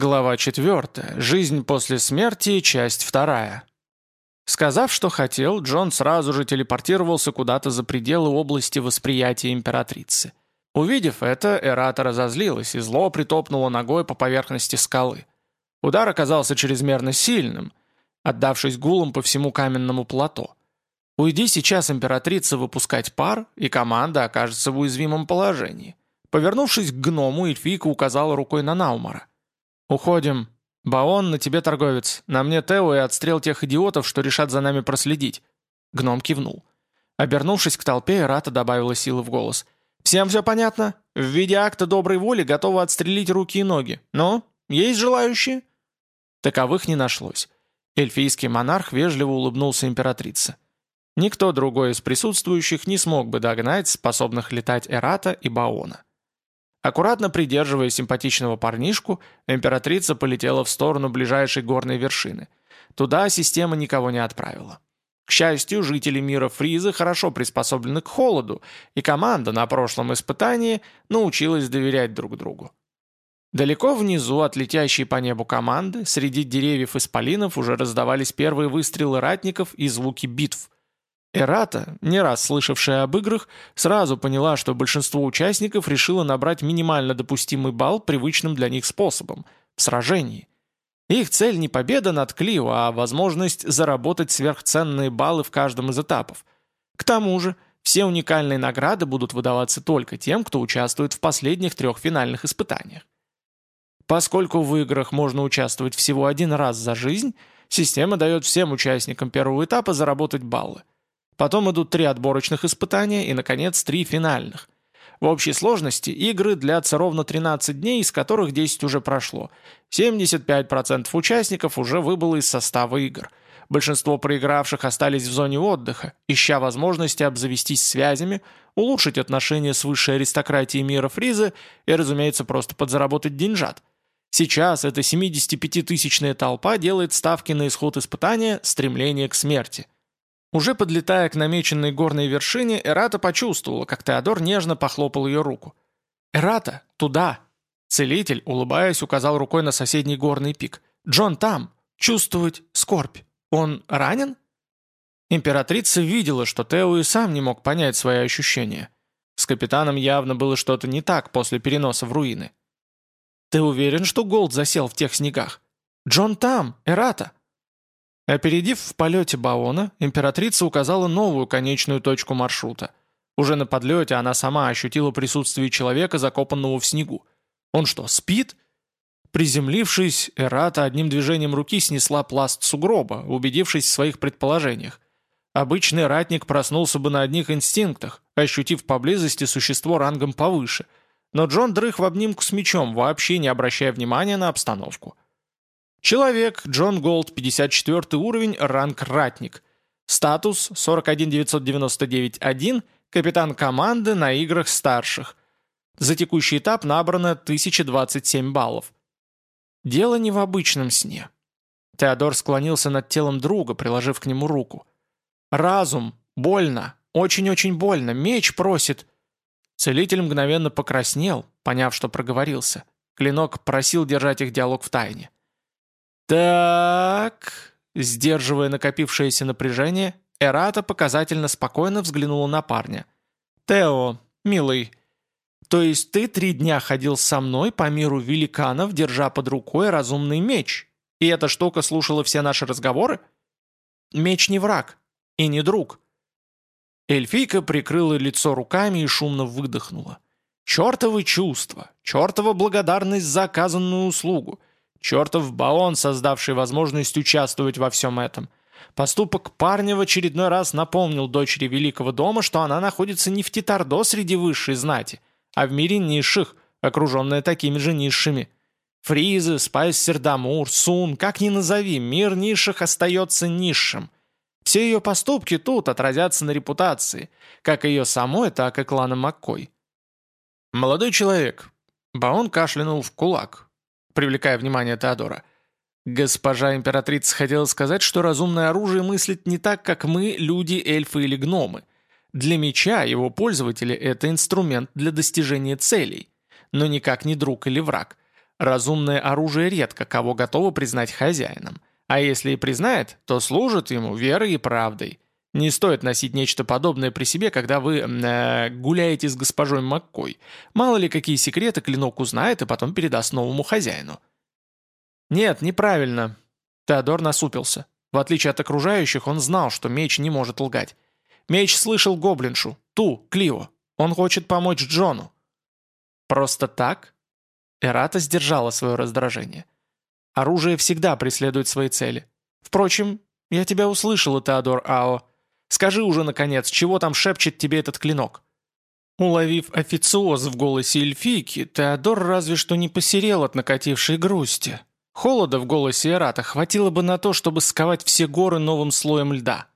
Глава 4. Жизнь после смерти. Часть 2. Сказав, что хотел, Джон сразу же телепортировался куда-то за пределы области восприятия императрицы. Увидев это, Эрата разозлилась и зло притопнула ногой по поверхности скалы. Удар оказался чрезмерно сильным, отдавшись гулом по всему каменному плато. Уйди сейчас императрица выпускать пар, и команда окажется в уязвимом положении. Повернувшись к гному, эльфийка указала рукой на Наумара. «Уходим. Баон, на тебе торговец. На мне Тео и отстрел тех идиотов, что решат за нами проследить». Гном кивнул. Обернувшись к толпе, Рата добавила силы в голос. «Всем все понятно? В виде акта доброй воли готовы отстрелить руки и ноги. Но есть желающие?» Таковых не нашлось. Эльфийский монарх вежливо улыбнулся императрице. Никто другой из присутствующих не смог бы догнать способных летать Эрата и Баона. Аккуратно придерживая симпатичного парнишку, императрица полетела в сторону ближайшей горной вершины. Туда система никого не отправила. К счастью, жители мира Фриза хорошо приспособлены к холоду, и команда на прошлом испытании научилась доверять друг другу. Далеко внизу от летящей по небу команды, среди деревьев исполинов уже раздавались первые выстрелы ратников и звуки битв – Эрата, не раз слышавшая об играх, сразу поняла, что большинство участников решило набрать минимально допустимый балл привычным для них способом – в сражении. Их цель не победа над Клио, а возможность заработать сверхценные баллы в каждом из этапов. К тому же, все уникальные награды будут выдаваться только тем, кто участвует в последних трех финальных испытаниях. Поскольку в играх можно участвовать всего один раз за жизнь, система дает всем участникам первого этапа заработать баллы. Потом идут три отборочных испытания и, наконец, три финальных. В общей сложности игры длятся ровно 13 дней, из которых 10 уже прошло. 75% участников уже выбыло из состава игр. Большинство проигравших остались в зоне отдыха, ища возможности обзавестись связями, улучшить отношения с высшей аристократией мира Фриза и, разумеется, просто подзаработать деньжат. Сейчас эта 75-тысячная толпа делает ставки на исход испытания «Стремление к смерти». Уже подлетая к намеченной горной вершине, Эрата почувствовала, как Теодор нежно похлопал ее руку. «Эрата, туда!» Целитель, улыбаясь, указал рукой на соседний горный пик. «Джон там! Чувствовать скорбь! Он ранен?» Императрица видела, что Тео и сам не мог понять свои ощущения. С капитаном явно было что-то не так после переноса в руины. «Ты уверен, что Голд засел в тех снегах? Джон там, Эрата!» Опередив в полете Баона, императрица указала новую конечную точку маршрута. Уже на подлете она сама ощутила присутствие человека, закопанного в снегу. Он что, спит? Приземлившись, Эрата одним движением руки снесла пласт сугроба, убедившись в своих предположениях. Обычный ратник проснулся бы на одних инстинктах, ощутив поблизости существо рангом повыше. Но Джон дрых в обнимку с мечом, вообще не обращая внимания на обстановку. Человек, Джон Голд, 54 уровень, ранг ратник. Статус 41999-1, капитан команды на играх старших. За текущий этап набрано 1027 баллов. Дело не в обычном сне. Теодор склонился над телом друга, приложив к нему руку. «Разум! Больно! Очень-очень больно! Меч просит!» Целитель мгновенно покраснел, поняв, что проговорился. Клинок просил держать их диалог в тайне. «Так...» Сдерживая накопившееся напряжение, Эрата показательно спокойно взглянула на парня. «Тео, милый, то есть ты три дня ходил со мной по миру великанов, держа под рукой разумный меч, и эта штука слушала все наши разговоры? Меч не враг и не друг». Эльфийка прикрыла лицо руками и шумно выдохнула. «Чертовы чувства, чертова благодарность за оказанную услугу». Чертов Баон, создавший возможность участвовать во всем этом. Поступок парня в очередной раз напомнил дочери Великого дома, что она находится не в Титардо среди высшей знати, а в мире низших, окруженная такими же низшими. Фризы, Спайсер Дамур, Сун, как ни назови, мир низших остается низшим. Все ее поступки тут отразятся на репутации, как ее самой, так и клана Маккой. «Молодой человек», — Баон кашлянул в кулак, привлекая внимание Теодора. Госпожа императрица хотела сказать, что разумное оружие мыслит не так, как мы, люди, эльфы или гномы. Для меча его пользователи – это инструмент для достижения целей, но никак не друг или враг. Разумное оружие редко кого готово признать хозяином. А если и признает, то служит ему верой и правдой. Не стоит носить нечто подобное при себе, когда вы э, гуляете с госпожой Маккой. Мало ли какие секреты клинок узнает и потом передаст новому хозяину. Нет, неправильно. Теодор насупился. В отличие от окружающих, он знал, что меч не может лгать. Меч слышал гоблиншу, ту, Клио. Он хочет помочь Джону. Просто так? Эрата сдержала свое раздражение. Оружие всегда преследует свои цели. Впрочем, я тебя услышала, Теодор Ао. Скажи уже, наконец, чего там шепчет тебе этот клинок?» Уловив официоз в голосе эльфийки, Теодор разве что не посерел от накатившей грусти. Холода в голосе Эрата хватило бы на то, чтобы сковать все горы новым слоем льда.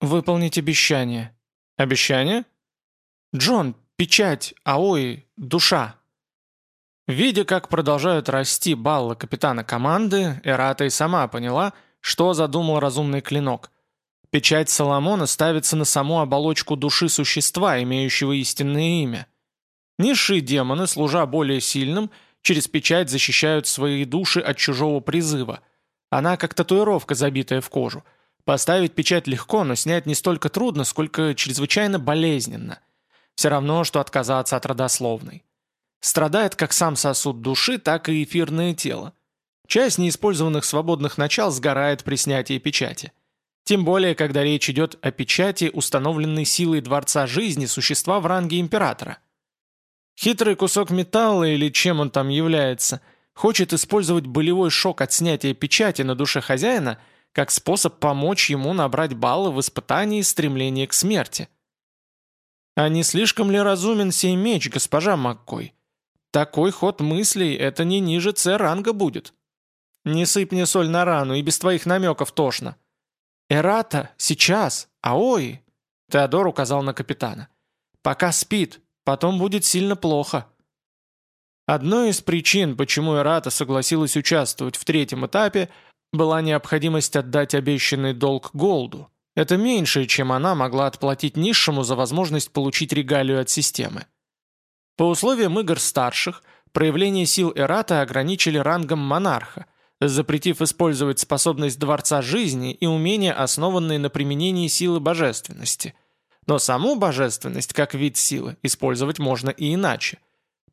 «Выполнить обещание». «Обещание?» «Джон, печать, аои, душа». Видя, как продолжают расти баллы капитана команды, Эрата и сама поняла, что задумал разумный клинок – Печать Соломона ставится на саму оболочку души существа, имеющего истинное имя. Низшие демоны, служа более сильным, через печать защищают свои души от чужого призыва. Она как татуировка, забитая в кожу. Поставить печать легко, но снять не столько трудно, сколько чрезвычайно болезненно. Все равно, что отказаться от родословной. Страдает как сам сосуд души, так и эфирное тело. Часть неиспользованных свободных начал сгорает при снятии печати. Тем более, когда речь идет о печати, установленной силой Дворца Жизни существа в ранге Императора. Хитрый кусок металла, или чем он там является, хочет использовать болевой шок от снятия печати на душе хозяина как способ помочь ему набрать баллы в испытании стремления к смерти. А не слишком ли разумен сей меч, госпожа Маккой? Такой ход мыслей — это не ниже С-ранга будет. Не сыпь мне соль на рану, и без твоих намеков тошно. «Эрата, сейчас, аой!» Теодор указал на капитана. «Пока спит, потом будет сильно плохо». Одной из причин, почему Эрата согласилась участвовать в третьем этапе, была необходимость отдать обещанный долг Голду. Это меньше, чем она могла отплатить низшему за возможность получить регалию от системы. По условиям игр старших, проявление сил Эрата ограничили рангом монарха – запретив использовать способность Дворца Жизни и умения, основанные на применении силы божественности. Но саму божественность, как вид силы, использовать можно и иначе.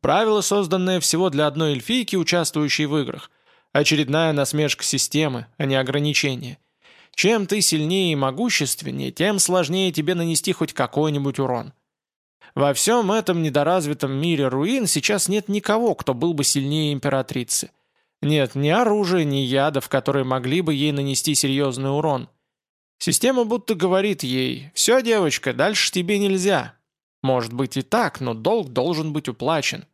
Правило, созданное всего для одной эльфийки, участвующей в играх. Очередная насмешка системы, а не ограничение. Чем ты сильнее и могущественнее, тем сложнее тебе нанести хоть какой-нибудь урон. Во всем этом недоразвитом мире руин сейчас нет никого, кто был бы сильнее императрицы. Нет ни оружия, ни ядов, которые могли бы ей нанести серьезный урон. Система будто говорит ей «Все, девочка, дальше тебе нельзя». Может быть и так, но долг должен быть уплачен.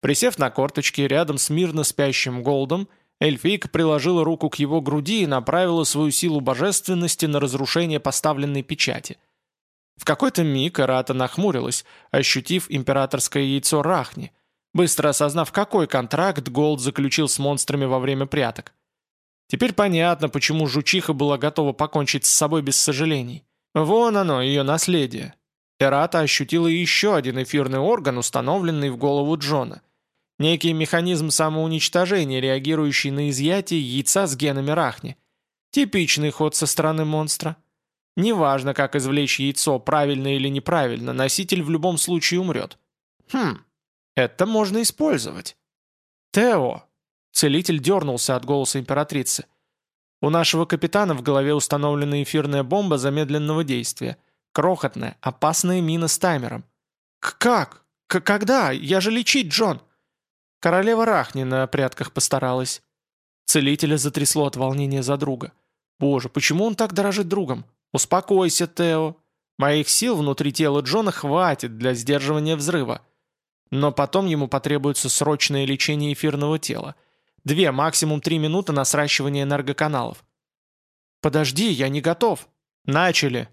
Присев на корточки рядом с мирно спящим Голдом, эльфийка приложила руку к его груди и направила свою силу божественности на разрушение поставленной печати. В какой-то миг Эрата нахмурилась, ощутив императорское яйцо Рахни, быстро осознав, какой контракт Голд заключил с монстрами во время пряток. Теперь понятно, почему жучиха была готова покончить с собой без сожалений. Вон оно, ее наследие. Эрата ощутила еще один эфирный орган, установленный в голову Джона. Некий механизм самоуничтожения, реагирующий на изъятие яйца с генами Рахни. Типичный ход со стороны монстра. Неважно, как извлечь яйцо, правильно или неправильно, носитель в любом случае умрет. Хм, это можно использовать. Тео! Целитель дернулся от голоса императрицы. У нашего капитана в голове установлена эфирная бомба замедленного действия. Крохотная, опасная мина с таймером. «Как? К когда? Я же лечить, Джон!» Королева Рахни на прядках постаралась. Целителя затрясло от волнения за друга. «Боже, почему он так дорожит другом? Успокойся, Тео. Моих сил внутри тела Джона хватит для сдерживания взрыва. Но потом ему потребуется срочное лечение эфирного тела. Две, максимум три минуты на сращивание энергоканалов. «Подожди, я не готов!» «Начали!»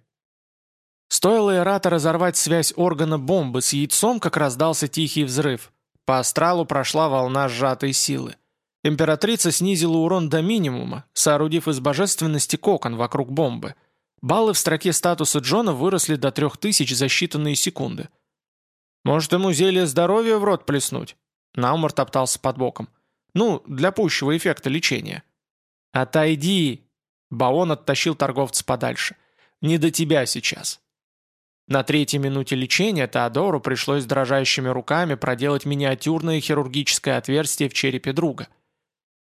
Стоило Эрата разорвать связь органа бомбы с яйцом, как раздался тихий взрыв. По астралу прошла волна сжатой силы. Императрица снизила урон до минимума, соорудив из божественности кокон вокруг бомбы. Баллы в строке статуса Джона выросли до 3000 за считанные секунды. Может, ему зелье здоровья в рот плеснуть? Наумар топтался под боком. «Ну, для пущего эффекта лечения». «Отойди!» Баон оттащил торговца подальше. «Не до тебя сейчас». На третьей минуте лечения Теодору пришлось дрожащими руками проделать миниатюрное хирургическое отверстие в черепе друга.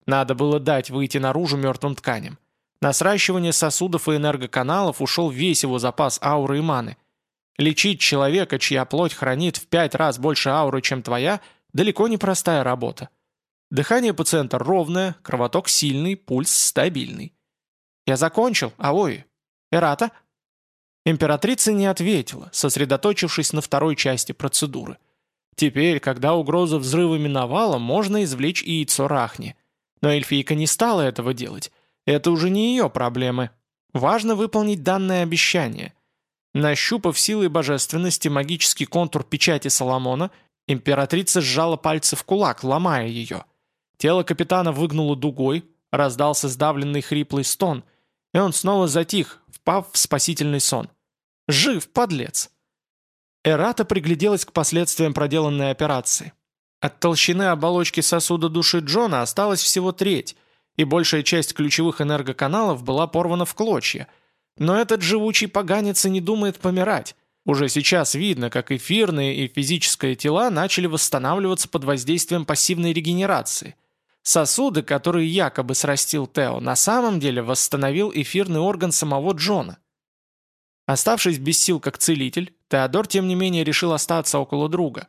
Надо было дать выйти наружу мертвым тканям. На сращивание сосудов и энергоканалов ушел весь его запас ауры и маны. Лечить человека, чья плоть хранит в пять раз больше ауры, чем твоя, далеко не простая работа. Дыхание пациента ровное, кровоток сильный, пульс стабильный. «Я закончил, Аой. Эрата?» Императрица не ответила, сосредоточившись на второй части процедуры. Теперь, когда угроза взрыва миновала, можно извлечь яйцо Рахни. Но эльфийка не стала этого делать. Это уже не ее проблемы. Важно выполнить данное обещание. Нащупав силой божественности магический контур печати Соломона, императрица сжала пальцы в кулак, ломая ее. Тело капитана выгнуло дугой, раздался сдавленный хриплый стон, и он снова затих, впав в спасительный сон. «Жив, подлец!» Эрата пригляделась к последствиям проделанной операции. От толщины оболочки сосуда души Джона осталась всего треть, и большая часть ключевых энергоканалов была порвана в клочья. Но этот живучий поганец и не думает помирать. Уже сейчас видно, как эфирные и физические тела начали восстанавливаться под воздействием пассивной регенерации. Сосуды, которые якобы срастил Тео, на самом деле восстановил эфирный орган самого Джона. Оставшись без сил как целитель, Теодор тем не менее решил остаться около друга.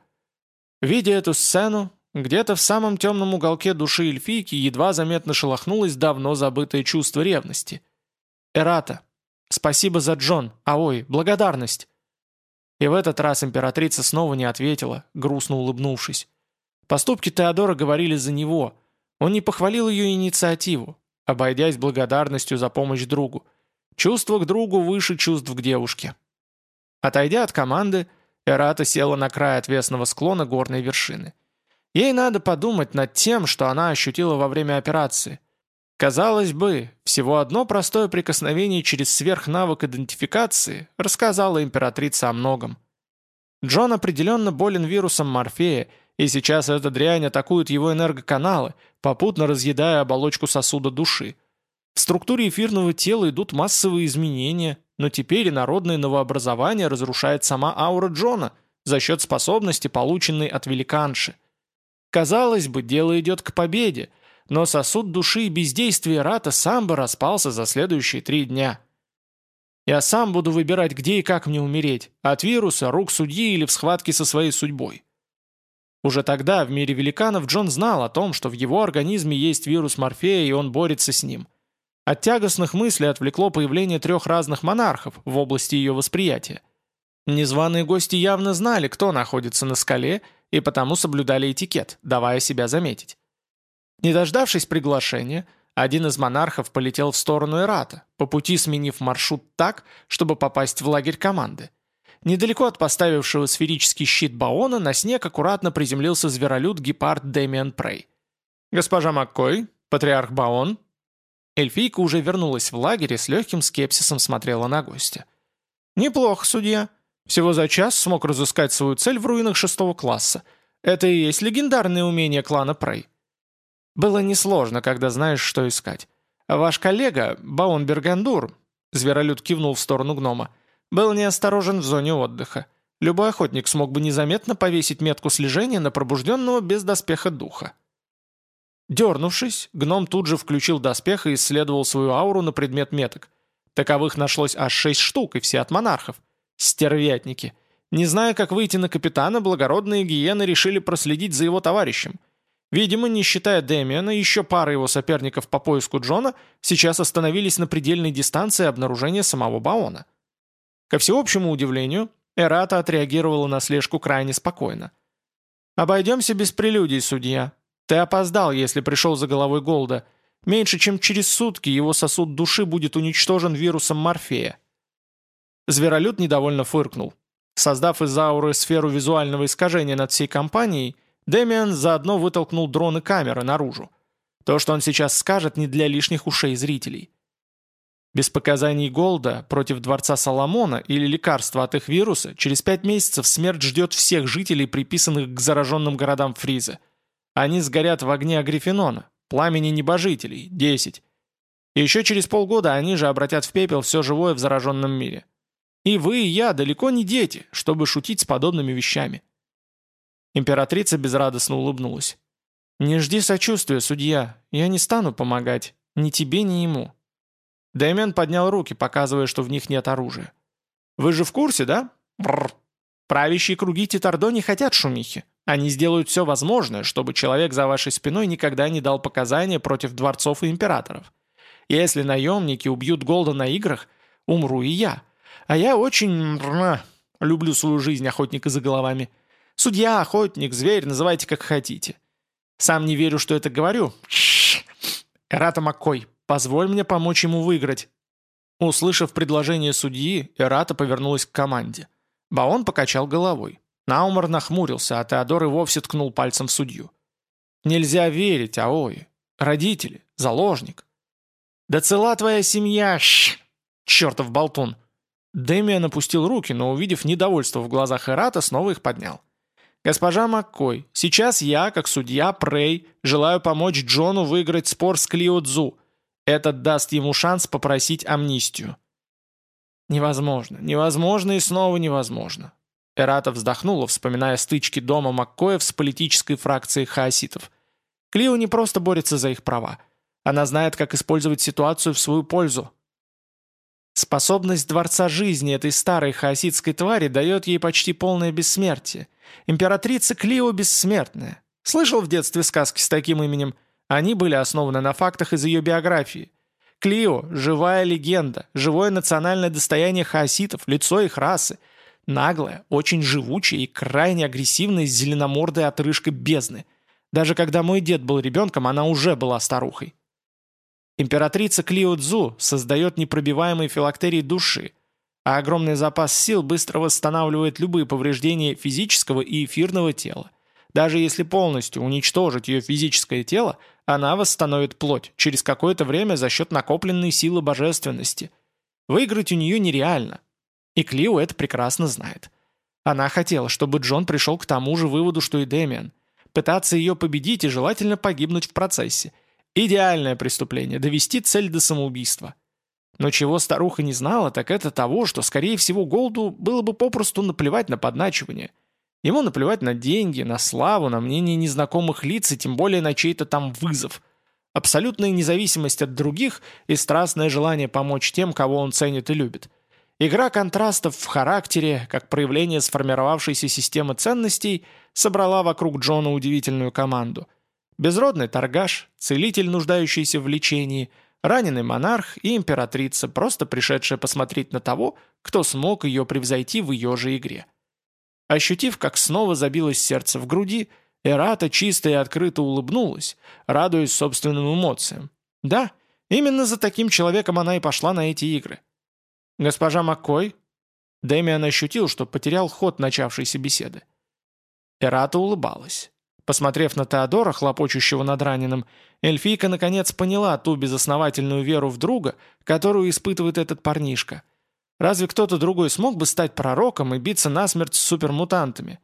Видя эту сцену, где-то в самом темном уголке души эльфийки едва заметно шелохнулось давно забытое чувство ревности. «Эрата, спасибо за Джон, Аой, благодарность!» И в этот раз императрица снова не ответила, грустно улыбнувшись. Поступки Теодора говорили за него – он не похвалил ее инициативу, обойдясь благодарностью за помощь другу. Чувство к другу выше чувств к девушке. Отойдя от команды, Эрата села на край отвесного склона горной вершины. Ей надо подумать над тем, что она ощутила во время операции. Казалось бы, всего одно простое прикосновение через сверхнавык идентификации рассказала императрица о многом. Джон определенно болен вирусом Морфея и сейчас эта дрянь атакует его энергоканалы, попутно разъедая оболочку сосуда души. В структуре эфирного тела идут массовые изменения, но теперь инородное новообразование разрушает сама аура Джона за счет способности, полученной от великанши. Казалось бы, дело идет к победе, но сосуд души и бездействие Рата сам бы распался за следующие три дня. Я сам буду выбирать, где и как мне умереть, от вируса, рук судьи или в схватке со своей судьбой. Уже тогда в мире великанов Джон знал о том, что в его организме есть вирус Морфея, и он борется с ним. От тягостных мыслей отвлекло появление трех разных монархов в области ее восприятия. Незваные гости явно знали, кто находится на скале, и потому соблюдали этикет, давая себя заметить. Не дождавшись приглашения, один из монархов полетел в сторону Эрата, по пути сменив маршрут так, чтобы попасть в лагерь команды. Недалеко от поставившего сферический щит Баона на снег аккуратно приземлился зверолюд-гепард Дэмиан Прей. «Госпожа Маккой, патриарх Баон?» Эльфийка уже вернулась в лагерь и с легким скепсисом смотрела на гостя. «Неплохо, судья. Всего за час смог разыскать свою цель в руинах шестого класса. Это и есть легендарное умение клана Прей. Было несложно, когда знаешь, что искать. Ваш коллега, Баон Бергандур, зверолюд кивнул в сторону гнома, — был неосторожен в зоне отдыха. Любой охотник смог бы незаметно повесить метку слежения на пробужденного без доспеха духа. Дернувшись, гном тут же включил доспех и исследовал свою ауру на предмет меток. Таковых нашлось аж шесть штук, и все от монархов. Стервятники. Не зная, как выйти на капитана, благородные гиены решили проследить за его товарищем. Видимо, не считая Дэмиана, еще пара его соперников по поиску Джона сейчас остановились на предельной дистанции обнаружения самого Баона. Ко всеобщему удивлению, Эрата отреагировала на слежку крайне спокойно. «Обойдемся без прелюдий, судья. Ты опоздал, если пришел за головой Голда. Меньше чем через сутки его сосуд души будет уничтожен вирусом Морфея». Зверолюд недовольно фыркнул. Создав из ауры сферу визуального искажения над всей компанией, Дэмиан заодно вытолкнул дроны камеры наружу. То, что он сейчас скажет, не для лишних ушей зрителей. Без показаний Голда против Дворца Соломона или лекарства от их вируса через пять месяцев смерть ждет всех жителей, приписанных к зараженным городам Фриза. Они сгорят в огне Агрифенона, пламени небожителей, 10. И еще через полгода они же обратят в пепел все живое в зараженном мире. И вы, и я далеко не дети, чтобы шутить с подобными вещами. Императрица безрадостно улыбнулась. «Не жди сочувствия, судья. Я не стану помогать. Ни тебе, ни ему». Дэмиан поднял руки, показывая, что в них нет оружия. «Вы же в курсе, да? Бррр. Правящие круги Титардо не хотят шумихи. Они сделают все возможное, чтобы человек за вашей спиной никогда не дал показания против дворцов и императоров. Если наемники убьют Голда на играх, умру и я. А я очень... люблю свою жизнь охотника за головами. Судья, охотник, зверь, называйте как хотите. Сам не верю, что это говорю. Эрата Маккой, позволь мне помочь ему выиграть. Услышав предложение судьи, Эрата повернулась к команде. Баон покачал головой. Наумар нахмурился, а Теодор и вовсе ткнул пальцем в судью. «Нельзя верить, Аои. Родители, заложник». «Да цела твоя семья, щ! Чертов болтун!» Дэмиан опустил руки, но, увидев недовольство в глазах Эрата, снова их поднял. «Госпожа Маккой, сейчас я, как судья Прей, желаю помочь Джону выиграть спор с Клио Цзу. Это даст ему шанс попросить амнистию». «Невозможно, невозможно и снова невозможно». Эрата вздохнула, вспоминая стычки дома Маккоев с политической фракцией хаоситов. Клио не просто борется за их права. Она знает, как использовать ситуацию в свою пользу. Способность Дворца Жизни этой старой хаоситской твари дает ей почти полное бессмертие. Императрица Клио бессмертная. Слышал в детстве сказки с таким именем? Они были основаны на фактах из ее биографии. Клио – живая легенда, живое национальное достояние хаоситов, лицо их расы. Наглая, очень живучая и крайне агрессивная зеленомордая отрыжка бездны. Даже когда мой дед был ребенком, она уже была старухой. Императрица Клио Цзу создает непробиваемые филактерии души – а огромный запас сил быстро восстанавливает любые повреждения физического и эфирного тела. Даже если полностью уничтожить ее физическое тело, она восстановит плоть через какое-то время за счет накопленной силы божественности. Выиграть у нее нереально. И Клио это прекрасно знает. Она хотела, чтобы Джон пришел к тому же выводу, что и Дэмиан. Пытаться ее победить и желательно погибнуть в процессе. Идеальное преступление – довести цель до самоубийства. Но чего старуха не знала, так это того, что, скорее всего, Голду было бы попросту наплевать на подначивание. Ему наплевать на деньги, на славу, на мнение незнакомых лиц и тем более на чей-то там вызов. Абсолютная независимость от других и страстное желание помочь тем, кого он ценит и любит. Игра контрастов в характере, как проявление сформировавшейся системы ценностей, собрала вокруг Джона удивительную команду. Безродный торгаш, целитель, нуждающийся в лечении – Раненый монарх и императрица, просто пришедшая посмотреть на того, кто смог ее превзойти в ее же игре. Ощутив, как снова забилось сердце в груди, Эрата чисто и открыто улыбнулась, радуясь собственным эмоциям. Да, именно за таким человеком она и пошла на эти игры. «Госпожа Маккой?» Дэмиан ощутил, что потерял ход начавшейся беседы. Эрата улыбалась. Посмотрев на Теодора, хлопочущего над раненым, эльфийка наконец поняла ту безосновательную веру в друга, которую испытывает этот парнишка. Разве кто-то другой смог бы стать пророком и биться насмерть с супермутантами?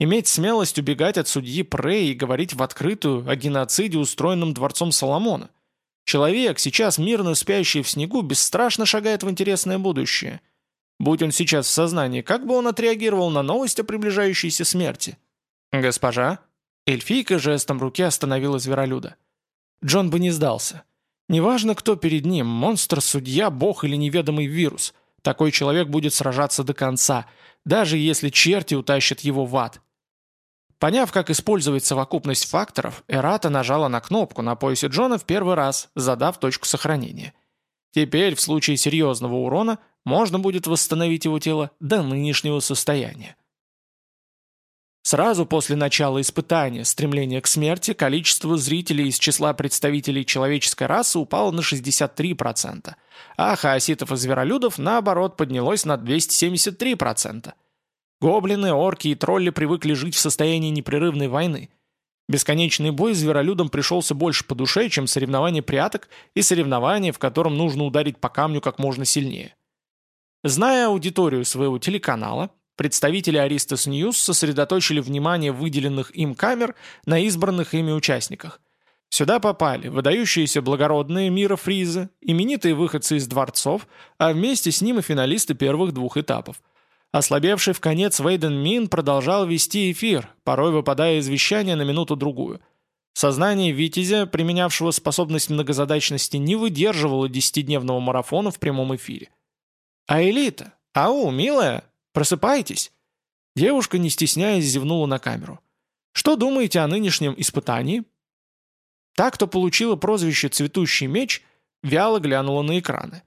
Иметь смелость убегать от судьи Прей и говорить в открытую о геноциде, устроенном дворцом Соломона. Человек, сейчас мирно спящий в снегу, бесстрашно шагает в интересное будущее. Будь он сейчас в сознании, как бы он отреагировал на новость о приближающейся смерти? «Госпожа?» Эльфийка жестом руки остановила зверолюда. Джон бы не сдался. Неважно, кто перед ним, монстр, судья, бог или неведомый вирус. Такой человек будет сражаться до конца, даже если черти утащат его в ад. Поняв, как использовать совокупность факторов, Эрата нажала на кнопку на поясе Джона в первый раз, задав точку сохранения. Теперь, в случае серьезного урона, можно будет восстановить его тело до нынешнего состояния. Сразу после начала испытания стремления к смерти количество зрителей из числа представителей человеческой расы упало на 63%, а хаоситов и зверолюдов, наоборот, поднялось на 273%. Гоблины, орки и тролли привыкли жить в состоянии непрерывной войны. Бесконечный бой зверолюдам пришелся больше по душе, чем соревнование пряток и соревнование, в котором нужно ударить по камню как можно сильнее. Зная аудиторию своего телеканала, представители Аристос Ньюс сосредоточили внимание выделенных им камер на избранных ими участниках. Сюда попали выдающиеся благородные мира Фриза, именитые выходцы из дворцов, а вместе с ним и финалисты первых двух этапов. Ослабевший в конец Вейден Мин продолжал вести эфир, порой выпадая из вещания на минуту-другую. Сознание Витязя, применявшего способность многозадачности, не выдерживало десятидневного марафона в прямом эфире. «А элита? Ау, милая, просыпайтесь!» Девушка, не стесняясь, зевнула на камеру. «Что думаете о нынешнем испытании?» Та, кто получила прозвище «Цветущий меч», вяло глянула на экраны.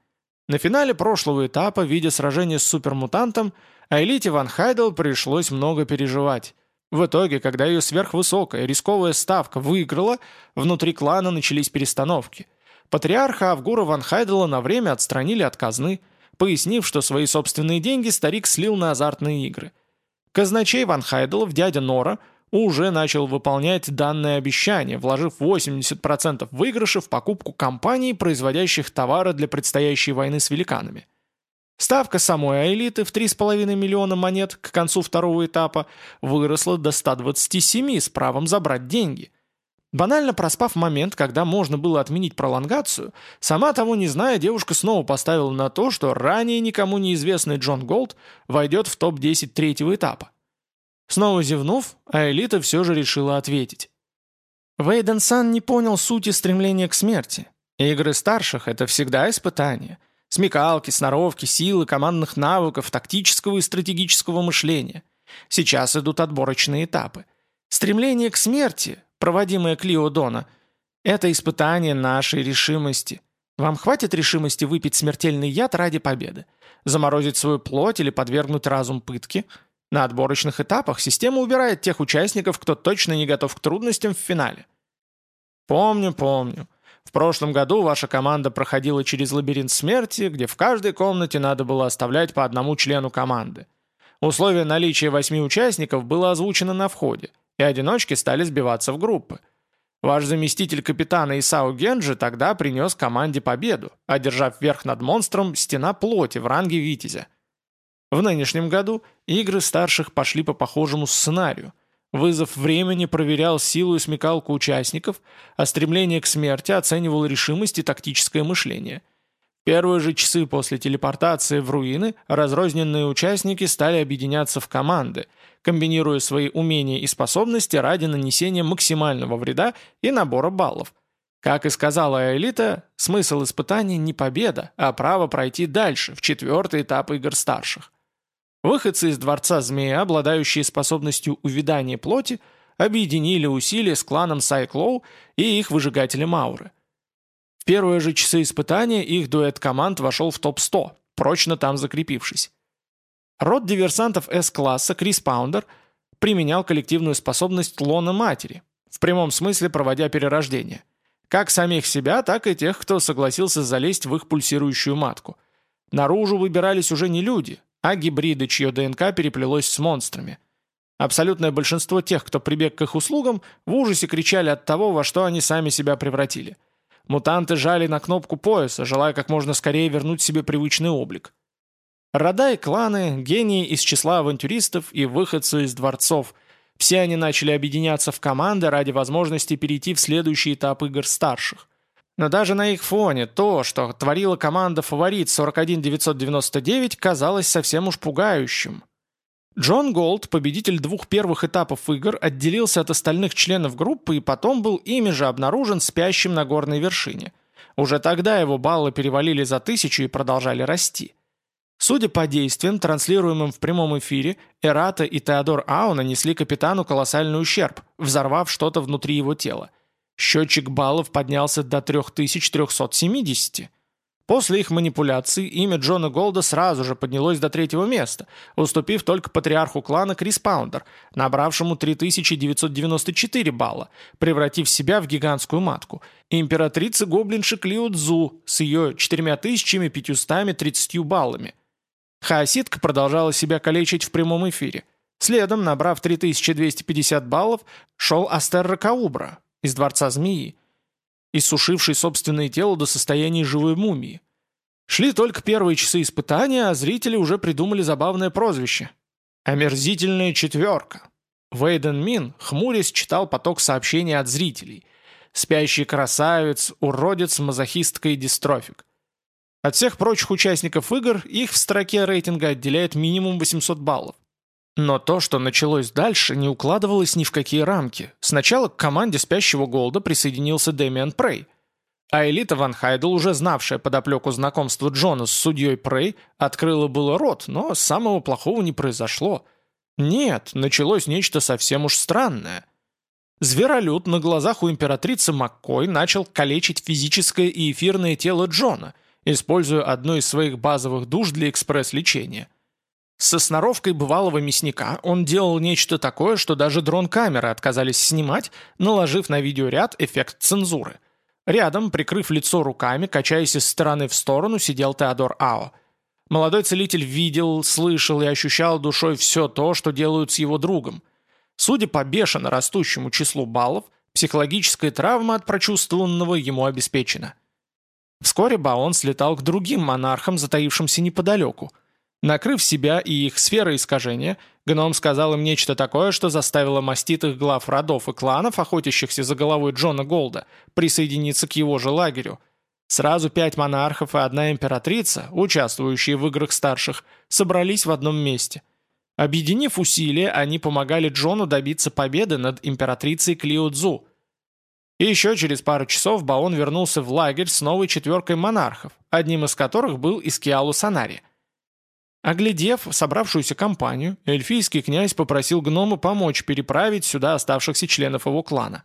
На финале прошлого этапа, видя сражение с супермутантом, Айлите Ван Хайдел пришлось много переживать. В итоге, когда ее сверхвысокая рисковая ставка выиграла, внутри клана начались перестановки. Патриарха Авгура Ван Хайдела на время отстранили от казны, пояснив, что свои собственные деньги старик слил на азартные игры. Казначей Ван Хайделов, дядя Нора – уже начал выполнять данное обещание, вложив 80% выигрыша в покупку компаний, производящих товары для предстоящей войны с великанами. Ставка самой Аэлиты в 3,5 миллиона монет к концу второго этапа выросла до 127 с правом забрать деньги. Банально проспав момент, когда можно было отменить пролонгацию, сама того не зная, девушка снова поставила на то, что ранее никому неизвестный Джон Голд войдет в топ-10 третьего этапа. Снова зевнув, а Элита все же решила ответить. Вейден Сан не понял сути стремления к смерти. Игры старших — это всегда испытание. Смекалки, сноровки, силы, командных навыков, тактического и стратегического мышления. Сейчас идут отборочные этапы. Стремление к смерти, проводимое Клио Дона, это испытание нашей решимости. Вам хватит решимости выпить смертельный яд ради победы? Заморозить свою плоть или подвергнуть разум пытке — на отборочных этапах система убирает тех участников, кто точно не готов к трудностям в финале. Помню, помню. В прошлом году ваша команда проходила через лабиринт смерти, где в каждой комнате надо было оставлять по одному члену команды. Условие наличия восьми участников было озвучено на входе, и одиночки стали сбиваться в группы. Ваш заместитель капитана Исао Генджи тогда принес команде победу, одержав верх над монстром «Стена плоти» в ранге Витязя. В нынешнем году игры старших пошли по похожему сценарию. Вызов времени проверял силу и смекалку участников, а стремление к смерти оценивал решимость и тактическое мышление. Первые же часы после телепортации в руины разрозненные участники стали объединяться в команды, комбинируя свои умения и способности ради нанесения максимального вреда и набора баллов. Как и сказала Элита, смысл испытания не победа, а право пройти дальше, в четвертый этап игр старших. Выходцы из Дворца Змея, обладающие способностью увядания плоти, объединили усилия с кланом Сайклоу и их выжигателем Ауры. В первые же часы испытания их дуэт команд вошел в топ-100, прочно там закрепившись. Род диверсантов С-класса Крис Паундер применял коллективную способность лона матери, в прямом смысле проводя перерождение. Как самих себя, так и тех, кто согласился залезть в их пульсирующую матку. Наружу выбирались уже не люди, а гибриды, чье ДНК переплелось с монстрами. Абсолютное большинство тех, кто прибег к их услугам, в ужасе кричали от того, во что они сами себя превратили. Мутанты жали на кнопку пояса, желая как можно скорее вернуть себе привычный облик. Рода и кланы, гении из числа авантюристов и выходцы из дворцов – все они начали объединяться в команды ради возможности перейти в следующий этап игр старших. Но даже на их фоне то, что творила команда «Фаворит» 41999, казалось совсем уж пугающим. Джон Голд, победитель двух первых этапов игр, отделился от остальных членов группы и потом был ими же обнаружен спящим на горной вершине. Уже тогда его баллы перевалили за тысячу и продолжали расти. Судя по действиям, транслируемым в прямом эфире, Эрата и Теодор Ау нанесли капитану колоссальный ущерб, взорвав что-то внутри его тела. Счетчик баллов поднялся до 3370. После их манипуляций имя Джона Голда сразу же поднялось до третьего места, уступив только патриарху клана Крис Паундер, набравшему 3994 балла, превратив себя в гигантскую матку, и императрица гоблинши Клио Цзу с ее 4530 баллами. Хаоситка продолжала себя калечить в прямом эфире. Следом, набрав 3250 баллов, шел Астерра Каубра, из Дворца Змеи, иссушивший собственное тело до состояния живой мумии. Шли только первые часы испытания, а зрители уже придумали забавное прозвище. Омерзительная четверка. Вейден Мин, хмурясь, читал поток сообщений от зрителей. Спящий красавец, уродец, мазохистка и дистрофик. От всех прочих участников игр их в строке рейтинга отделяет минимум 800 баллов. Но то, что началось дальше, не укладывалось ни в какие рамки. Сначала к команде спящего Голда присоединился Дэмиан Прей. А элита Ван Хайдл, уже знавшая подоплеку знакомства Джона с судьей Прей, открыла было рот, но самого плохого не произошло. Нет, началось нечто совсем уж странное. Зверолюд на глазах у императрицы Маккой начал калечить физическое и эфирное тело Джона, используя одну из своих базовых душ для экспресс-лечения – со сноровкой бывалого мясника он делал нечто такое, что даже дрон-камеры отказались снимать, наложив на видеоряд эффект цензуры. Рядом, прикрыв лицо руками, качаясь из стороны в сторону, сидел Теодор Ао. Молодой целитель видел, слышал и ощущал душой все то, что делают с его другом. Судя по бешено растущему числу баллов, психологическая травма от прочувствованного ему обеспечена. Вскоре Баон слетал к другим монархам, затаившимся неподалеку – Накрыв себя и их сферой искажения, гном сказал им нечто такое, что заставило маститых глав родов и кланов, охотящихся за головой Джона Голда, присоединиться к его же лагерю. Сразу пять монархов и одна императрица, участвующие в играх старших, собрались в одном месте. Объединив усилия, они помогали Джону добиться победы над императрицей Клио Цзу. И еще через пару часов Баон вернулся в лагерь с новой четверкой монархов, одним из которых был Искиалу Санари – Оглядев собравшуюся компанию, эльфийский князь попросил гнома помочь переправить сюда оставшихся членов его клана.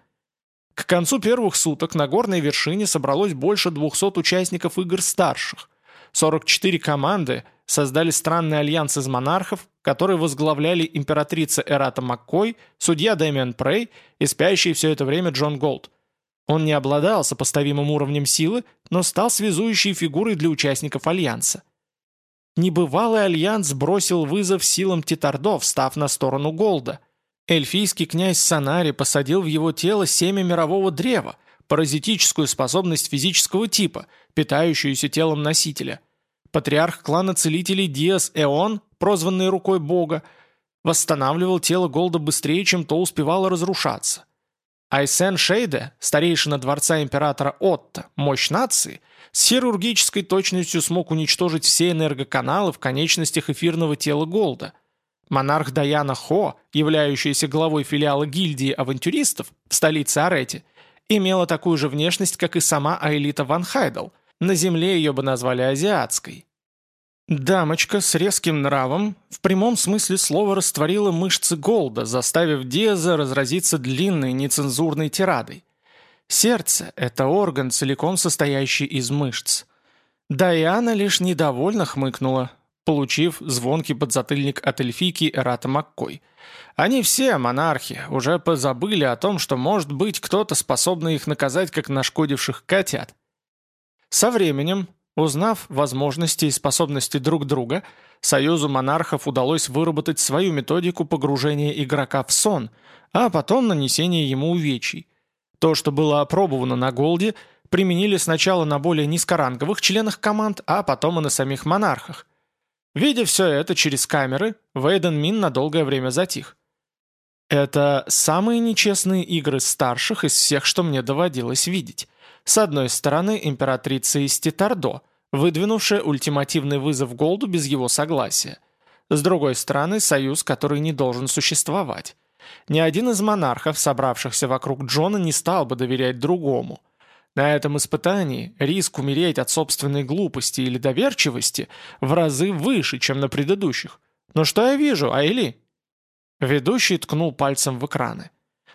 К концу первых суток на горной вершине собралось больше 200 участников игр старших. 44 команды создали странный альянс из монархов, который возглавляли императрица Эрата Маккой, судья Дэмиан Прей и спящий все это время Джон Голд. Он не обладал сопоставимым уровнем силы, но стал связующей фигурой для участников альянса. Небывалый альянс бросил вызов силам титардов, став на сторону Голда. Эльфийский князь Санари посадил в его тело семя мирового древа, паразитическую способность физического типа, питающуюся телом носителя. Патриарх клана целителей Диас Эон, прозванный рукой бога, восстанавливал тело Голда быстрее, чем то успевало разрушаться. Айсен Шейде, старейшина дворца императора Отто, мощь нации – с хирургической точностью смог уничтожить все энергоканалы в конечностях эфирного тела Голда. Монарх Даяна Хо, являющаяся главой филиала гильдии авантюристов в столице Арети, имела такую же внешность, как и сама Аэлита Ван Хайдл. На земле ее бы назвали азиатской. Дамочка с резким нравом в прямом смысле слова растворила мышцы Голда, заставив Диаза разразиться длинной нецензурной тирадой. Сердце – это орган, целиком состоящий из мышц. Дайана лишь недовольно хмыкнула, получив звонкий подзатыльник от эльфийки Эрата Маккой. Они все, монархи, уже позабыли о том, что может быть кто-то способный их наказать, как нашкодивших котят. Со временем, узнав возможности и способности друг друга, Союзу монархов удалось выработать свою методику погружения игрока в сон, а потом нанесения ему увечий. То, что было опробовано на Голде, применили сначала на более низкоранговых членах команд, а потом и на самих монархах. Видя все это через камеры, Вейден Мин на долгое время затих. Это самые нечестные игры старших из всех, что мне доводилось видеть. С одной стороны, императрица из Титардо, выдвинувшая ультимативный вызов Голду без его согласия. С другой стороны, союз, который не должен существовать. Ни один из монархов, собравшихся вокруг Джона, не стал бы доверять другому. На этом испытании риск умереть от собственной глупости или доверчивости в разы выше, чем на предыдущих. Но что я вижу, Айли?» Ведущий ткнул пальцем в экраны.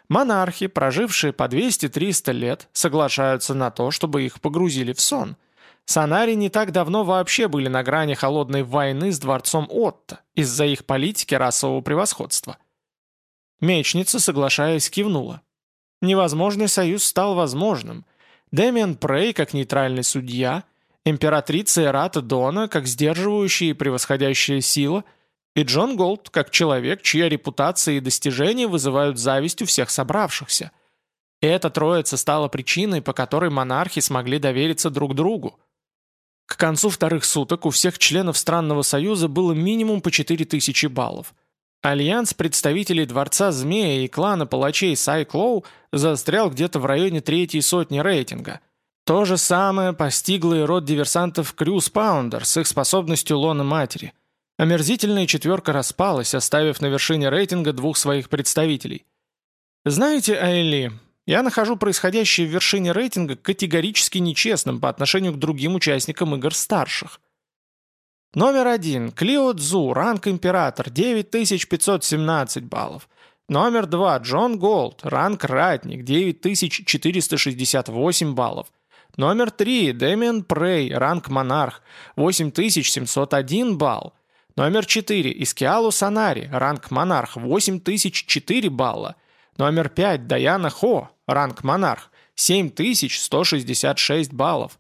Монархи, прожившие по 200-300 лет, соглашаются на то, чтобы их погрузили в сон. Санари не так давно вообще были на грани холодной войны с дворцом Отто из-за их политики расового превосходства. Мечница, соглашаясь, кивнула. Невозможный союз стал возможным. Дэмиан Прей, как нейтральный судья, императрица Эрата Дона, как сдерживающая и превосходящая сила, и Джон Голд, как человек, чья репутация и достижения вызывают зависть у всех собравшихся. И эта троица стала причиной, по которой монархи смогли довериться друг другу. К концу вторых суток у всех членов странного союза было минимум по 4000 баллов – Альянс представителей Дворца Змея и клана палачей Сайклоу застрял где-то в районе третьей сотни рейтинга. То же самое постигло и род диверсантов Крюс Паундер с их способностью лона матери. Омерзительная четверка распалась, оставив на вершине рейтинга двух своих представителей. Знаете, Айли, я нахожу происходящее в вершине рейтинга категорически нечестным по отношению к другим участникам игр старших. Номер один. Клио Цзу, ранг император, 9517 баллов. Номер два. Джон Голд, ранг ратник, 9468 баллов. Номер три. Дэмиан Прей, ранг монарх, 8701 балл. Номер четыре. Искиалу Санари, ранг монарх, 8004 балла. Номер пять. Даяна Хо, ранг монарх, 7166 баллов.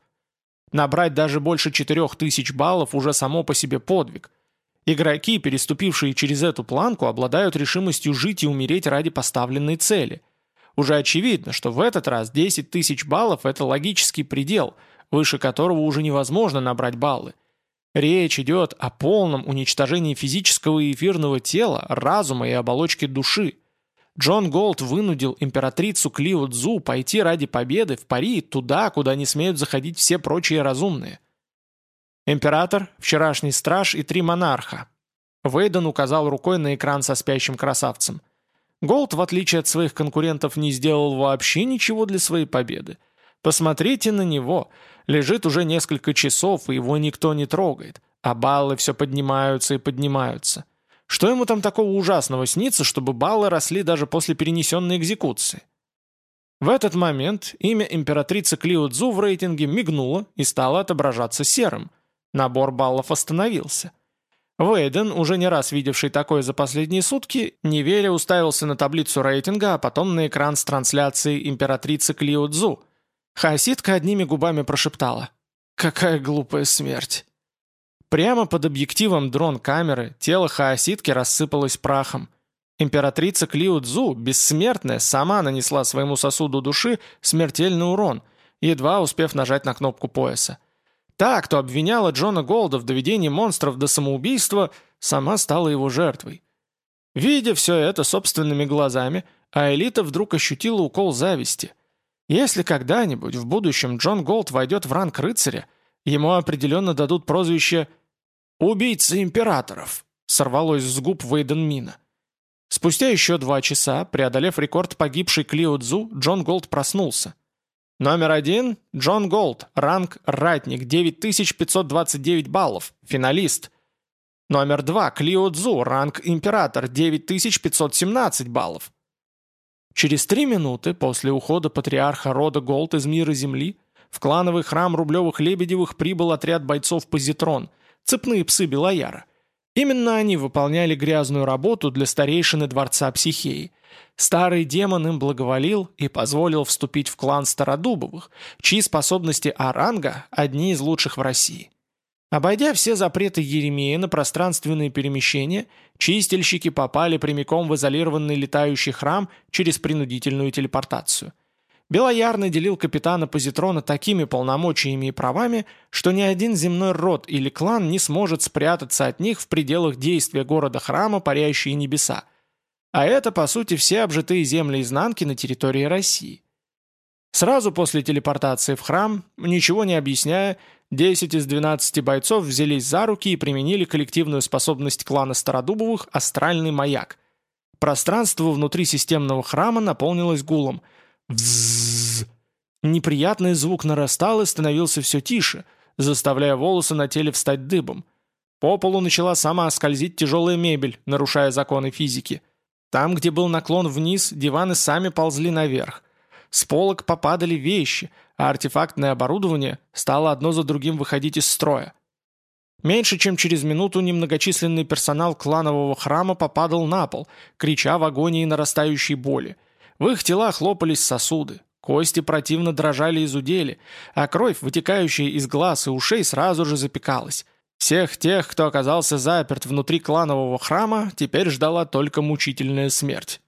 Набрать даже больше 4000 баллов уже само по себе подвиг. Игроки, переступившие через эту планку, обладают решимостью жить и умереть ради поставленной цели. Уже очевидно, что в этот раз 10 тысяч баллов – это логический предел, выше которого уже невозможно набрать баллы. Речь идет о полном уничтожении физического и эфирного тела, разума и оболочки души – Джон Голд вынудил императрицу Клио Цзу пойти ради победы в пари туда, куда не смеют заходить все прочие разумные. Император, вчерашний страж и три монарха. Вейден указал рукой на экран со спящим красавцем. Голд, в отличие от своих конкурентов, не сделал вообще ничего для своей победы. Посмотрите на него. Лежит уже несколько часов, и его никто не трогает. А баллы все поднимаются и поднимаются. Что ему там такого ужасного снится, чтобы баллы росли даже после перенесенной экзекуции? В этот момент имя императрицы Клио Цзу в рейтинге мигнуло и стало отображаться серым. Набор баллов остановился. Вейден, уже не раз видевший такое за последние сутки, не веря уставился на таблицу рейтинга, а потом на экран с трансляцией императрицы Клио Цзу. Хаоситка одними губами прошептала. «Какая глупая смерть!» Прямо под объективом дрон-камеры тело хаоситки рассыпалось прахом. Императрица Клиу Цзу, бессмертная, сама нанесла своему сосуду души смертельный урон, едва успев нажать на кнопку пояса. Та, кто обвиняла Джона Голда в доведении монстров до самоубийства, сама стала его жертвой. Видя все это собственными глазами, Аэлита вдруг ощутила укол зависти. Если когда-нибудь в будущем Джон Голд войдет в ранг рыцаря, ему определенно дадут прозвище «Убийца императоров», — сорвалось с губ Вейденмина. Спустя еще два часа, преодолев рекорд погибшей Клио Цзу, Джон Голд проснулся. Номер один – Джон Голд, ранг «Ратник», 9529 баллов, финалист. Номер два – Клио Цзу, ранг «Император», 9517 баллов. Через три минуты после ухода патриарха рода Голд из мира Земли в клановый храм Рублевых-Лебедевых прибыл отряд бойцов «Позитрон», цепные псы Белояра. Именно они выполняли грязную работу для старейшины Дворца Психеи. Старый демон им благоволил и позволил вступить в клан Стародубовых, чьи способности Аранга одни из лучших в России. Обойдя все запреты Еремея на пространственные перемещения, чистильщики попали прямиком в изолированный летающий храм через принудительную телепортацию – Белояр наделил капитана Позитрона такими полномочиями и правами, что ни один земной род или клан не сможет спрятаться от них в пределах действия города-храма «Парящие небеса». А это, по сути, все обжитые земли изнанки на территории России. Сразу после телепортации в храм, ничего не объясняя, 10 из 12 бойцов взялись за руки и применили коллективную способность клана Стародубовых «Астральный маяк». Пространство внутри системного храма наполнилось гулом – Взззз. Неприятный звук нарастал и становился все тише, заставляя волосы на теле встать дыбом. По полу начала сама скользить тяжелая мебель, нарушая законы физики. Там, где был наклон вниз, диваны сами ползли наверх. С полок попадали вещи, а артефактное оборудование стало одно за другим выходить из строя. Меньше чем через минуту немногочисленный персонал кланового храма попадал на пол, крича в агонии нарастающей боли – в их телах лопались сосуды, кости противно дрожали и зудели, а кровь, вытекающая из глаз и ушей, сразу же запекалась. Всех тех, кто оказался заперт внутри кланового храма, теперь ждала только мучительная смерть.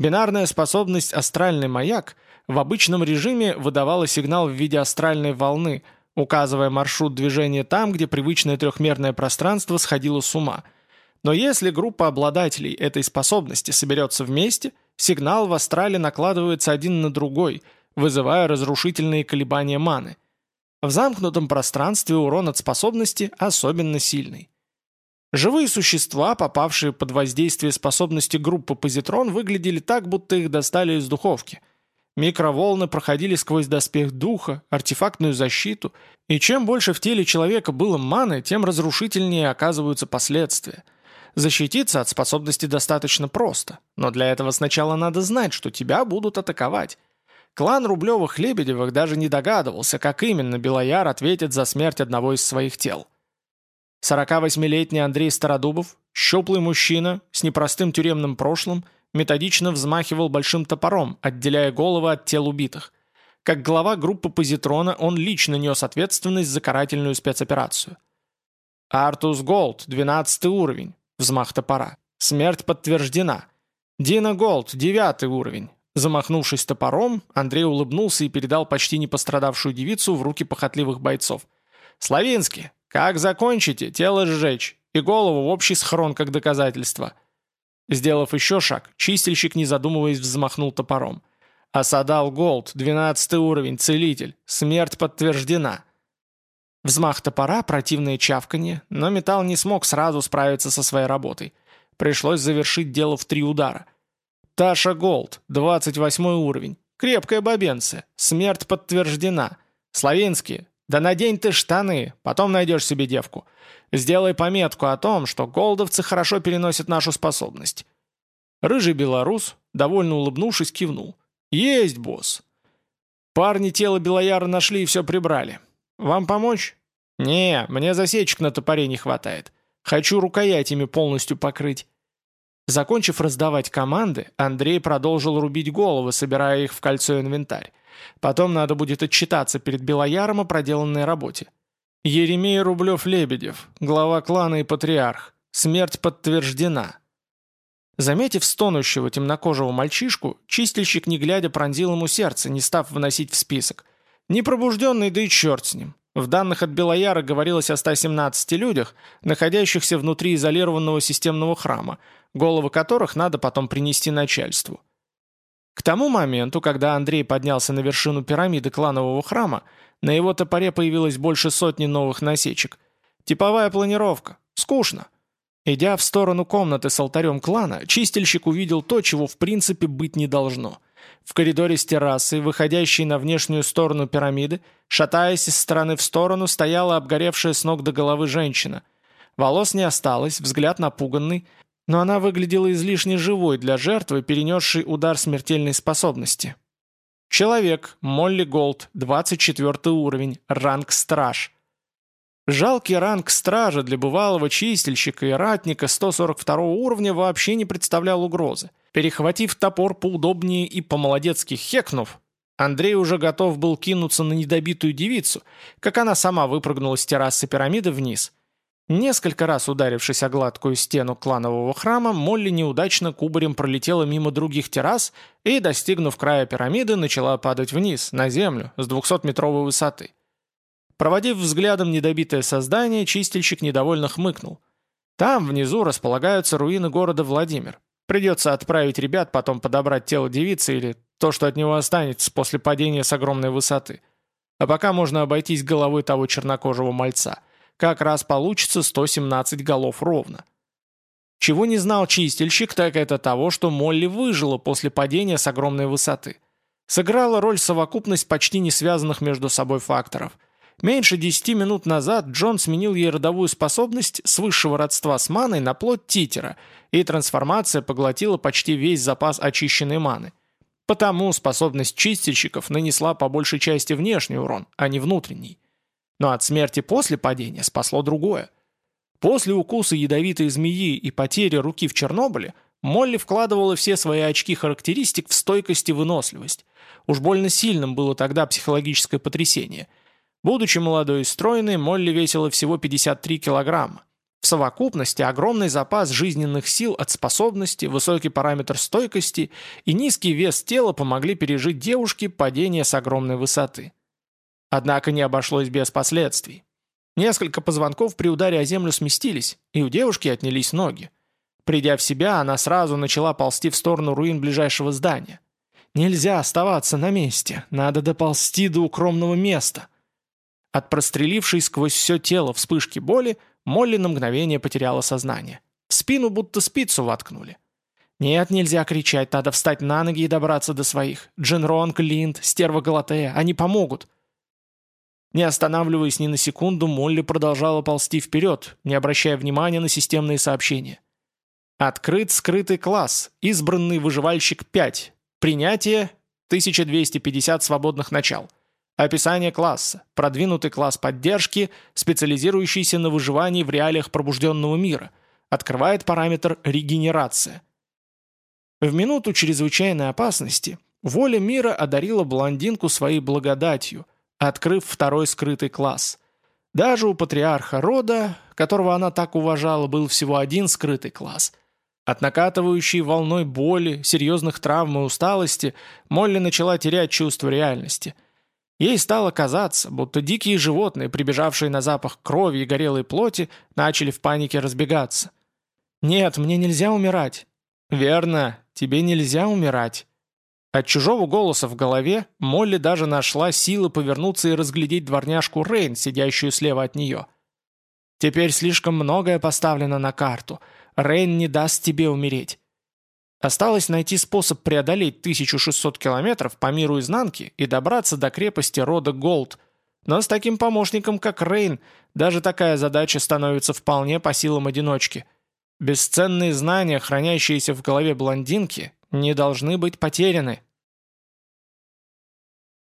Бинарная способность «Астральный маяк» в обычном режиме выдавала сигнал в виде астральной волны, указывая маршрут движения там, где привычное трехмерное пространство сходило с ума – Но если группа обладателей этой способности соберется вместе, сигнал в астрале накладывается один на другой, вызывая разрушительные колебания маны. В замкнутом пространстве урон от способности особенно сильный. Живые существа, попавшие под воздействие способности группы позитрон, выглядели так, будто их достали из духовки. Микроволны проходили сквозь доспех духа, артефактную защиту, и чем больше в теле человека было маны, тем разрушительнее оказываются последствия. Защититься от способности достаточно просто, но для этого сначала надо знать, что тебя будут атаковать. Клан Рублевых-Лебедевых даже не догадывался, как именно Белояр ответит за смерть одного из своих тел. 48-летний Андрей Стародубов, щуплый мужчина с непростым тюремным прошлым, методично взмахивал большим топором, отделяя головы от тел убитых. Как глава группы позитрона он лично нес ответственность за карательную спецоперацию. «Артус Голд, 12 уровень», взмах топора. «Смерть подтверждена». «Дина Голд, 9 уровень». Замахнувшись топором, Андрей улыбнулся и передал почти не пострадавшую девицу в руки похотливых бойцов. «Славинский, «Как закончите, тело сжечь, и голову в общий схрон как доказательство». Сделав еще шаг, чистильщик, не задумываясь, взмахнул топором. «Асадал Голд, 12 уровень, целитель. Смерть подтверждена». Взмах топора, противное чавканье, но металл не смог сразу справиться со своей работой. Пришлось завершить дело в три удара. Таша Голд, 28 уровень. Крепкая бабенция. Смерть подтверждена. Славянские, «Да надень ты штаны, потом найдешь себе девку. Сделай пометку о том, что голдовцы хорошо переносят нашу способность». Рыжий белорус, довольно улыбнувшись, кивнул. «Есть, босс!» «Парни тело Белояра нашли и все прибрали. Вам помочь?» «Не, мне засечек на топоре не хватает. Хочу рукоятями полностью покрыть». Закончив раздавать команды, Андрей продолжил рубить головы, собирая их в кольцо инвентарь. Потом надо будет отчитаться перед Белояром о проделанной работе. Еремей Рублев-Лебедев, глава клана и патриарх. Смерть подтверждена. Заметив стонущего темнокожего мальчишку, чистильщик, не глядя, пронзил ему сердце, не став вносить в список. Непробужденный, да и черт с ним. В данных от Белояра говорилось о 117 людях, находящихся внутри изолированного системного храма, головы которых надо потом принести начальству. К тому моменту, когда Андрей поднялся на вершину пирамиды кланового храма, на его топоре появилось больше сотни новых насечек. Типовая планировка. Скучно. Идя в сторону комнаты с алтарем клана, чистильщик увидел то, чего в принципе быть не должно. В коридоре с террасой, выходящей на внешнюю сторону пирамиды, шатаясь из стороны в сторону, стояла обгоревшая с ног до головы женщина. Волос не осталось, взгляд напуганный, но она выглядела излишне живой для жертвы, перенесшей удар смертельной способности. Человек, Молли Голд, 24 уровень, ранг страж. Жалкий ранг стража для бывалого чистильщика и ратника 142 уровня вообще не представлял угрозы. Перехватив топор поудобнее и по-молодецки хекнув, Андрей уже готов был кинуться на недобитую девицу, как она сама выпрыгнула с террасы пирамиды вниз – Несколько раз ударившись о гладкую стену кланового храма, Молли неудачно кубарем пролетела мимо других террас и, достигнув края пирамиды, начала падать вниз, на землю, с 200-метровой высоты. Проводив взглядом недобитое создание, чистильщик недовольно хмыкнул. Там, внизу, располагаются руины города Владимир. Придется отправить ребят потом подобрать тело девицы или то, что от него останется после падения с огромной высоты. А пока можно обойтись головой того чернокожего мальца – как раз получится 117 голов ровно. Чего не знал чистильщик, так это того, что Молли выжила после падения с огромной высоты. Сыграла роль совокупность почти не связанных между собой факторов. Меньше 10 минут назад Джон сменил ей родовую способность с высшего родства с маной на плоть титера, и трансформация поглотила почти весь запас очищенной маны. Потому способность чистильщиков нанесла по большей части внешний урон, а не внутренний. Но от смерти после падения спасло другое. После укуса ядовитой змеи и потери руки в Чернобыле Молли вкладывала все свои очки характеристик в стойкость и выносливость. Уж больно сильным было тогда психологическое потрясение. Будучи молодой и стройной, Молли весила всего 53 килограмма. В совокупности огромный запас жизненных сил от способности, высокий параметр стойкости и низкий вес тела помогли пережить девушке падение с огромной высоты. Однако не обошлось без последствий. Несколько позвонков при ударе о землю сместились, и у девушки отнялись ноги. Придя в себя, она сразу начала ползти в сторону руин ближайшего здания. Нельзя оставаться на месте, надо доползти до укромного места. От прострелившей сквозь все тело вспышки боли Молли на мгновение потеряла сознание. В спину будто спицу воткнули. Нет, нельзя кричать, надо встать на ноги и добраться до своих. Джинронг, Линд, стерва Галатея, они помогут. Не останавливаясь ни на секунду, Молли продолжала ползти вперед, не обращая внимания на системные сообщения. Открыт скрытый класс, избранный выживальщик 5, принятие 1250 свободных начал. Описание класса, продвинутый класс поддержки, специализирующийся на выживании в реалиях пробужденного мира, открывает параметр регенерация. В минуту чрезвычайной опасности воля мира одарила блондинку своей благодатью, открыв второй скрытый класс. Даже у патриарха рода, которого она так уважала, был всего один скрытый класс – от накатывающей волной боли, серьезных травм и усталости Молли начала терять чувство реальности. Ей стало казаться, будто дикие животные, прибежавшие на запах крови и горелой плоти, начали в панике разбегаться. «Нет, мне нельзя умирать». «Верно, тебе нельзя умирать». От чужого голоса в голове Молли даже нашла силы повернуться и разглядеть дворняжку Рейн, сидящую слева от нее. «Теперь слишком многое поставлено на карту», Рейн не даст тебе умереть. Осталось найти способ преодолеть 1600 километров по миру изнанки и добраться до крепости рода Голд. Но с таким помощником, как Рейн, даже такая задача становится вполне по силам одиночки. Бесценные знания, хранящиеся в голове блондинки, не должны быть потеряны.